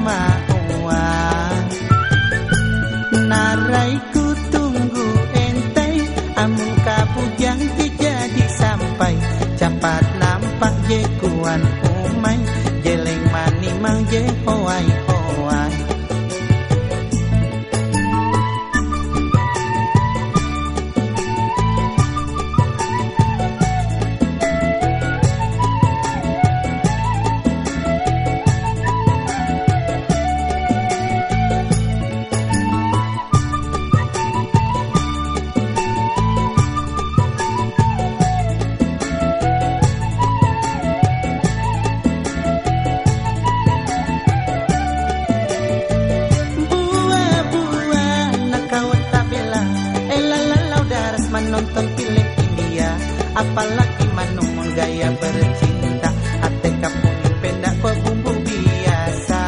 uang naraiku tunggu ente amun kabujang jadi sampai. Cepat nampak je kuan umai jeleng mani mang je hoai Apalagi manu menggaya bercinta. Hati kapung pendak kok bumbu biasa.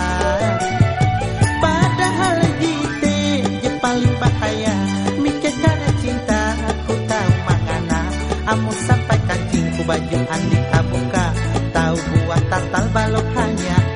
Padahal jite je paling bahaya. Mikir karena cinta aku tahu mangana Amu sampai kancingku baju andi abuka Tahu buah tatal balok hanya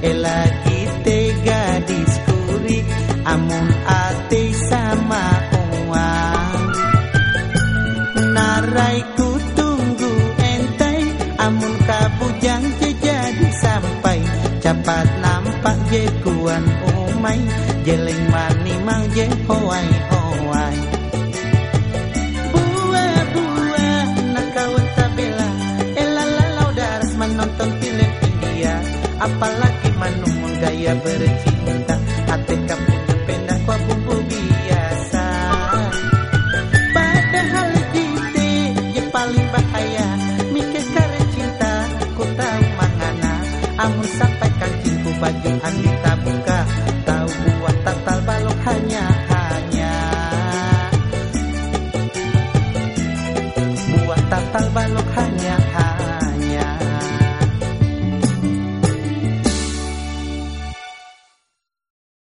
pendapatan Ela kite gadis kuri Amun ate sama uang Naraiku tunggu entai Amun kabujang jadi sampai. Cepat nampak je kuan umai Jeleng mani mang je hoai hoai apalagi manung gaya bercinta hati kamu pena kwa bumbu biasa. Padahal kita yang paling bahaya mikir karena cinta ku tahu mangana amun sampai kancingku baju anita